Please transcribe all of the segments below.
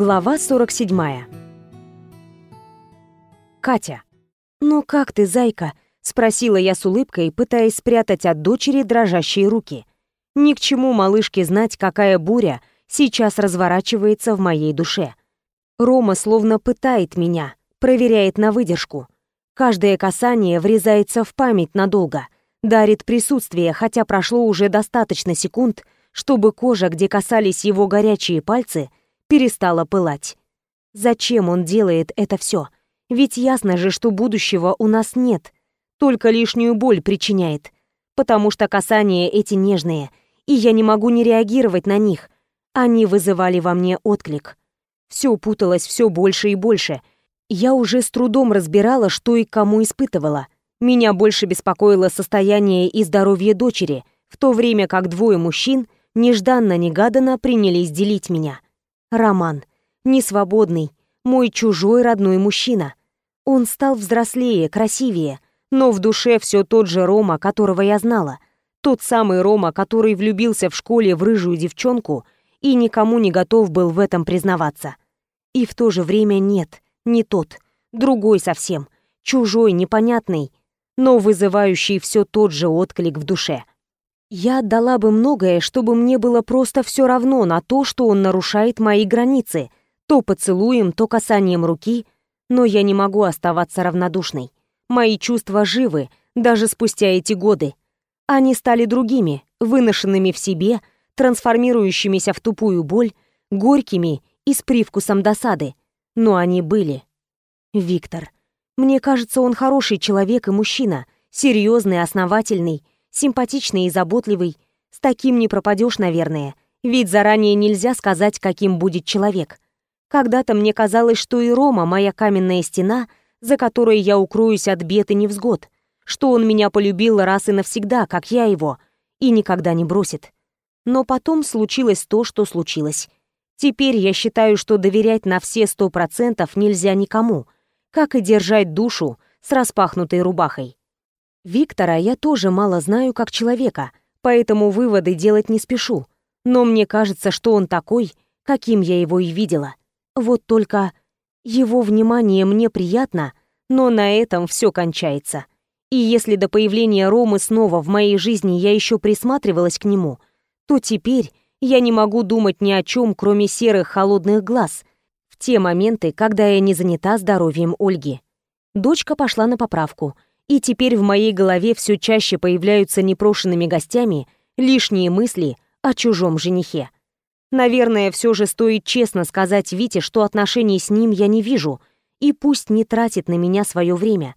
Глава 47. Катя. «Ну как ты, зайка?» — спросила я с улыбкой, пытаясь спрятать от дочери дрожащие руки. Ни к чему малышке знать, какая буря сейчас разворачивается в моей душе. Рома словно пытает меня, проверяет на выдержку. Каждое касание врезается в память надолго, дарит присутствие, хотя прошло уже достаточно секунд, чтобы кожа, где касались его горячие пальцы, перестала пылать. Зачем он делает это все? Ведь ясно же, что будущего у нас нет, только лишнюю боль причиняет, потому что касания эти нежные, и я не могу не реагировать на них. Они вызывали во мне отклик. Все путалось все больше и больше. Я уже с трудом разбирала, что и кому испытывала. Меня больше беспокоило состояние и здоровье дочери, в то время как двое мужчин нежданно-негаданно принялись делить меня. Роман. Несвободный. Мой чужой родной мужчина. Он стал взрослее, красивее, но в душе все тот же Рома, которого я знала. Тот самый Рома, который влюбился в школе в рыжую девчонку и никому не готов был в этом признаваться. И в то же время нет, не тот, другой совсем, чужой, непонятный, но вызывающий все тот же отклик в душе. Я отдала бы многое, чтобы мне было просто все равно на то, что он нарушает мои границы, то поцелуем, то касанием руки, но я не могу оставаться равнодушной. Мои чувства живы, даже спустя эти годы. Они стали другими, выношенными в себе, трансформирующимися в тупую боль, горькими и с привкусом досады. Но они были. Виктор. Мне кажется, он хороший человек и мужчина, серьезный, основательный, симпатичный и заботливый. С таким не пропадешь, наверное, ведь заранее нельзя сказать, каким будет человек. Когда-то мне казалось, что и Рома — моя каменная стена, за которой я укроюсь от бед и невзгод, что он меня полюбил раз и навсегда, как я его, и никогда не бросит. Но потом случилось то, что случилось. Теперь я считаю, что доверять на все сто процентов нельзя никому, как и держать душу с распахнутой рубахой. Виктора я тоже мало знаю как человека, поэтому выводы делать не спешу. Но мне кажется, что он такой, каким я его и видела. Вот только его внимание мне приятно, но на этом все кончается. И если до появления Ромы снова в моей жизни я еще присматривалась к нему, то теперь я не могу думать ни о чем, кроме серых холодных глаз, в те моменты, когда я не занята здоровьем Ольги. Дочка пошла на поправку — и теперь в моей голове все чаще появляются непрошенными гостями лишние мысли о чужом женихе. Наверное, все же стоит честно сказать Вите, что отношений с ним я не вижу, и пусть не тратит на меня свое время.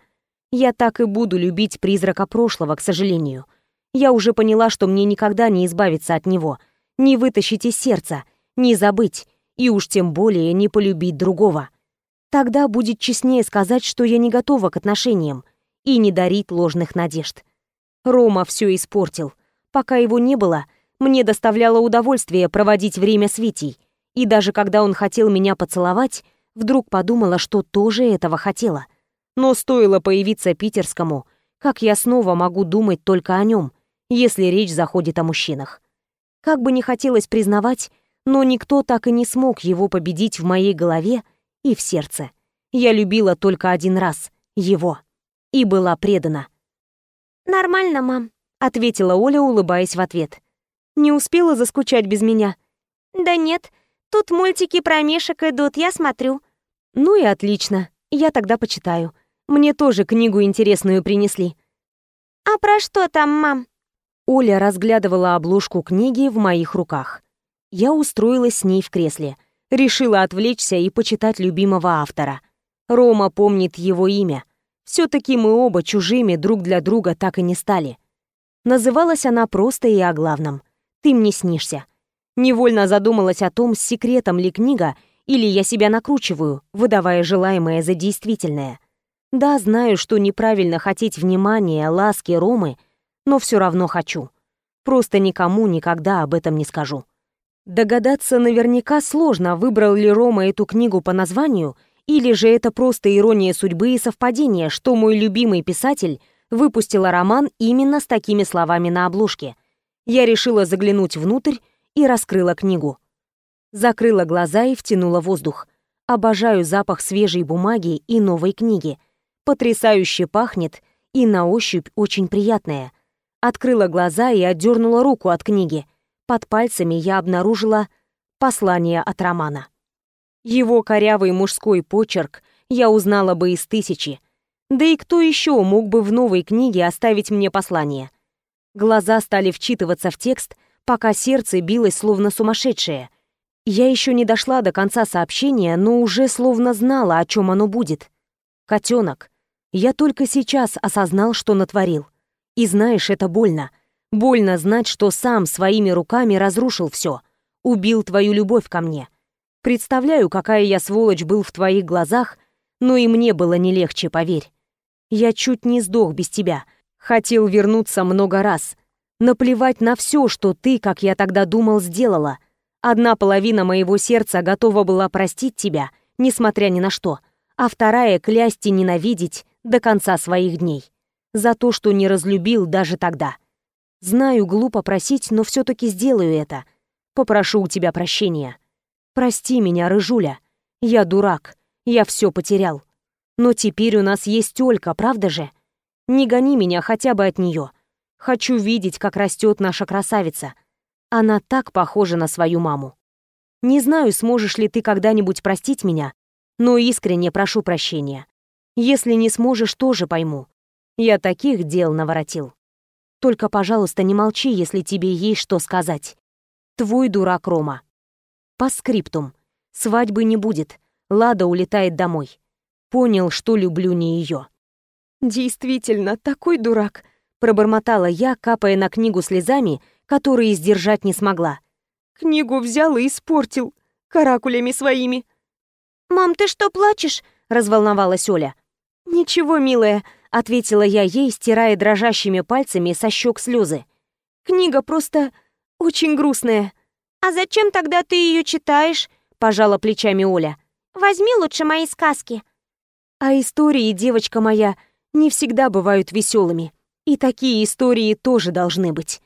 Я так и буду любить призрака прошлого, к сожалению. Я уже поняла, что мне никогда не избавиться от него, не вытащить из сердца, не забыть, и уж тем более не полюбить другого. Тогда будет честнее сказать, что я не готова к отношениям, и не дарить ложных надежд. Рома все испортил. Пока его не было, мне доставляло удовольствие проводить время с Витей, и даже когда он хотел меня поцеловать, вдруг подумала, что тоже этого хотела. Но стоило появиться питерскому, как я снова могу думать только о нем, если речь заходит о мужчинах. Как бы не хотелось признавать, но никто так и не смог его победить в моей голове и в сердце. Я любила только один раз — его и была предана. «Нормально, мам», — ответила Оля, улыбаясь в ответ. «Не успела заскучать без меня?» «Да нет, тут мультики про мишек идут, я смотрю». «Ну и отлично, я тогда почитаю. Мне тоже книгу интересную принесли». «А про что там, мам?» Оля разглядывала обложку книги в моих руках. Я устроилась с ней в кресле. Решила отвлечься и почитать любимого автора. Рома помнит его имя. Все-таки мы оба чужими друг для друга так и не стали. Называлась она просто и о главном. «Ты мне снишься». Невольно задумалась о том, с секретом ли книга, или я себя накручиваю, выдавая желаемое за действительное. Да, знаю, что неправильно хотеть внимания, ласки Ромы, но все равно хочу. Просто никому никогда об этом не скажу. Догадаться наверняка сложно, выбрал ли Рома эту книгу по названию — или же это просто ирония судьбы и совпадение, что мой любимый писатель выпустила роман именно с такими словами на обложке. Я решила заглянуть внутрь и раскрыла книгу. Закрыла глаза и втянула воздух. Обожаю запах свежей бумаги и новой книги. Потрясающе пахнет и на ощупь очень приятная. Открыла глаза и отдернула руку от книги. Под пальцами я обнаружила послание от Романа. Его корявый мужской почерк я узнала бы из тысячи. Да и кто еще мог бы в новой книге оставить мне послание? Глаза стали вчитываться в текст, пока сердце билось словно сумасшедшее — я еще не дошла до конца сообщения, но уже словно знала, о чем оно будет. Котенок. Я только сейчас осознал, что натворил. И знаешь, это больно. Больно знать, что сам своими руками разрушил все. Убил твою любовь ко мне. Представляю, какая я сволочь был в твоих глазах, но и мне было не легче, поверь. Я чуть не сдох без тебя. Хотел вернуться много раз. Наплевать на все, что ты, как я тогда думал, сделала — Одна половина моего сердца готова была простить тебя, несмотря ни на что, а вторая клясть и ненавидеть до конца своих дней. За то, что не разлюбил даже тогда. Знаю, глупо просить, но все-таки сделаю это. Попрошу у тебя прощения. Прости меня, Рыжуля. Я дурак. Я все потерял. Но теперь у нас есть Олька, правда же? Не гони меня хотя бы от нее. Хочу видеть, как растет наша красавица. Она так похожа на свою маму. Не знаю, сможешь ли ты когда-нибудь простить меня, но искренне прошу прощения. Если не сможешь, тоже пойму. Я таких дел наворотил. Только, пожалуйста, не молчи, если тебе есть что сказать. Твой дурак Рома. По скриптум. Свадьбы не будет. Лада улетает домой. Понял, что люблю не ее. Действительно, такой дурак, пробормотала я, капая на книгу слезами которые сдержать не смогла. Книгу взял и испортил каракулями своими. «Мам, ты что, плачешь?» — разволновалась Оля. «Ничего, милая», — ответила я ей, стирая дрожащими пальцами со щек слезы. «Книга просто очень грустная». «А зачем тогда ты ее читаешь?» — пожала плечами Оля. «Возьми лучше мои сказки». «А истории, девочка моя, не всегда бывают веселыми. И такие истории тоже должны быть».